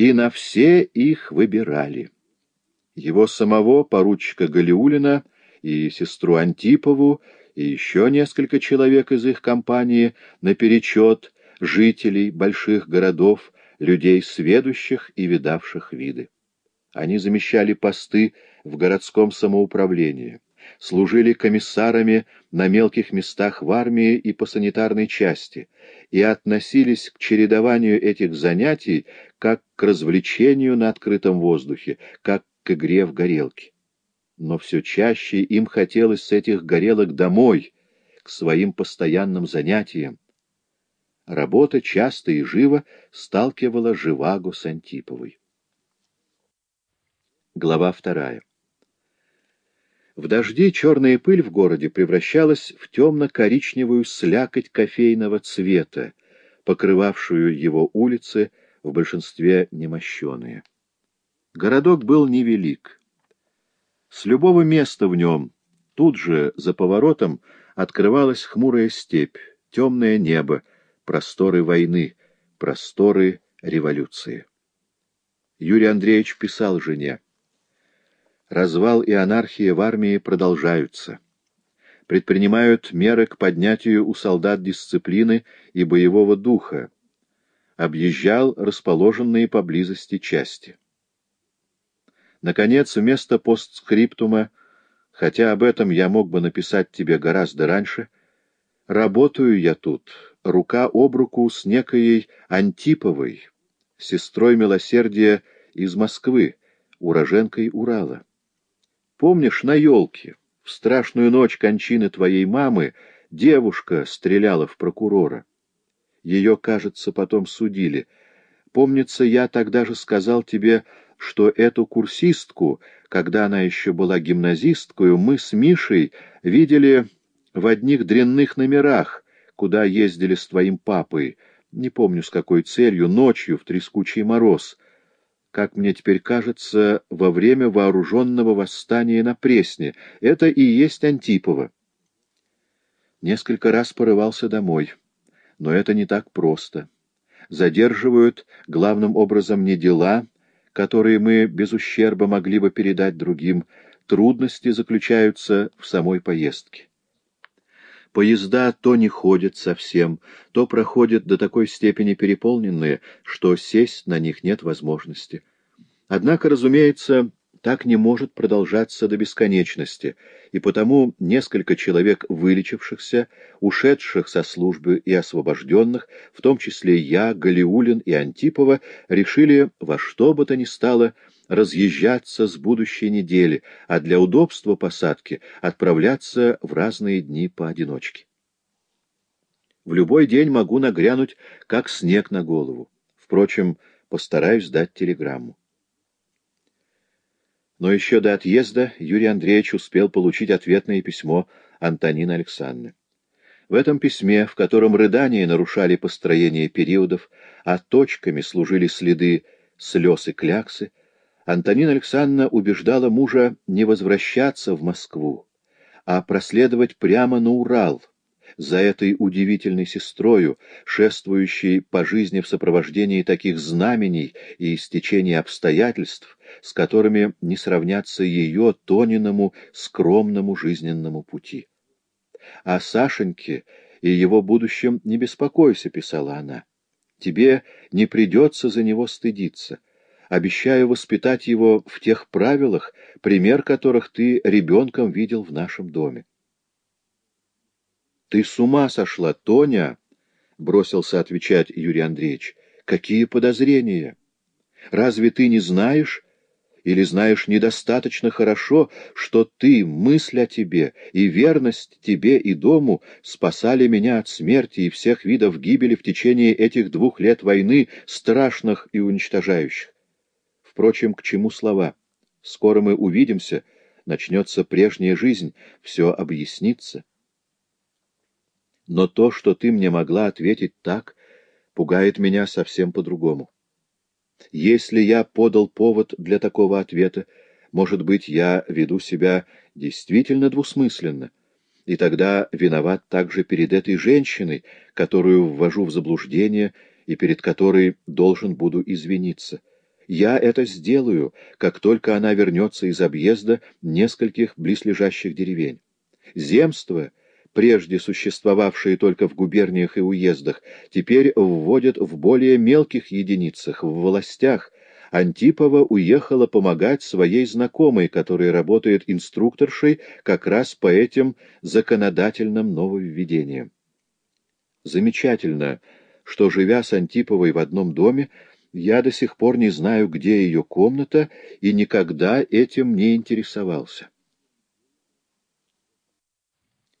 и на все их выбирали. Его самого, поручика Галиулина, и сестру Антипову, и еще несколько человек из их компании наперечет жителей больших городов, людей сведущих и видавших виды. Они замещали посты в городском самоуправлении, служили комиссарами на мелких местах в армии и по санитарной части и относились к чередованию этих занятий как к развлечению на открытом воздухе, как к игре в горелки. Но все чаще им хотелось с этих горелок домой, к своим постоянным занятиям. Работа часто и живо сталкивала Живаго с Антиповой. Глава вторая. В дожди черная пыль в городе превращалась в темно-коричневую слякоть кофейного цвета, покрывавшую его улицы, в большинстве немощеные. Городок был невелик. С любого места в нем, тут же, за поворотом, открывалась хмурая степь, темное небо, просторы войны, просторы революции. Юрий Андреевич писал жене. Развал и анархия в армии продолжаются. Предпринимают меры к поднятию у солдат дисциплины и боевого духа. Объезжал расположенные поблизости части. Наконец, вместо постскриптума, хотя об этом я мог бы написать тебе гораздо раньше, работаю я тут, рука об руку с некоей Антиповой, сестрой милосердия из Москвы, уроженкой Урала. Помнишь, на елке, в страшную ночь кончины твоей мамы, девушка стреляла в прокурора? Ее, кажется, потом судили. Помнится, я тогда же сказал тебе, что эту курсистку, когда она еще была гимназисткою, мы с Мишей видели в одних дрянных номерах, куда ездили с твоим папой, не помню с какой целью, ночью в трескучий мороз — как мне теперь кажется, во время вооруженного восстания на Пресне. Это и есть Антипова. Несколько раз порывался домой, но это не так просто. Задерживают главным образом не дела, которые мы без ущерба могли бы передать другим, трудности заключаются в самой поездке. Поезда то не ходят совсем, то проходят до такой степени переполненные, что сесть на них нет возможности. Однако, разумеется, так не может продолжаться до бесконечности, и потому несколько человек вылечившихся, ушедших со службы и освобожденных, в том числе я, Галиулин и Антипова, решили во что бы то ни стало разъезжаться с будущей недели, а для удобства посадки отправляться в разные дни поодиночке. В любой день могу нагрянуть, как снег на голову. Впрочем, постараюсь дать телеграмму. Но еще до отъезда Юрий Андреевич успел получить ответное письмо Антонины Александры. В этом письме, в котором рыдания нарушали построение периодов, а точками служили следы слез и кляксы, Антонина Александровна убеждала мужа не возвращаться в Москву, а проследовать прямо на Урал, за этой удивительной сестрою, шествующей по жизни в сопровождении таких знамений и истечений обстоятельств, с которыми не сравнятся ее Тониному скромному жизненному пути. «О Сашеньке и его будущем не беспокойся», — писала она. «Тебе не придется за него стыдиться» обещаю воспитать его в тех правилах, пример которых ты ребенком видел в нашем доме. — Ты с ума сошла, Тоня! — бросился отвечать Юрий Андреевич. — Какие подозрения? Разве ты не знаешь или знаешь недостаточно хорошо, что ты, мысль о тебе и верность тебе и дому спасали меня от смерти и всех видов гибели в течение этих двух лет войны, страшных и уничтожающих? Впрочем, к чему слова? Скоро мы увидимся, начнется прежняя жизнь, все объяснится. Но то, что ты мне могла ответить так, пугает меня совсем по-другому. Если я подал повод для такого ответа, может быть, я веду себя действительно двусмысленно, и тогда виноват также перед этой женщиной, которую ввожу в заблуждение и перед которой должен буду извиниться. Я это сделаю, как только она вернется из объезда нескольких близлежащих деревень. Земство, прежде существовавшие только в губерниях и уездах, теперь вводят в более мелких единицах, в властях. Антипова уехала помогать своей знакомой, которая работает инструкторшей как раз по этим законодательным нововведениям. Замечательно, что, живя с Антиповой в одном доме, я до сих пор не знаю, где ее комната, и никогда этим не интересовался.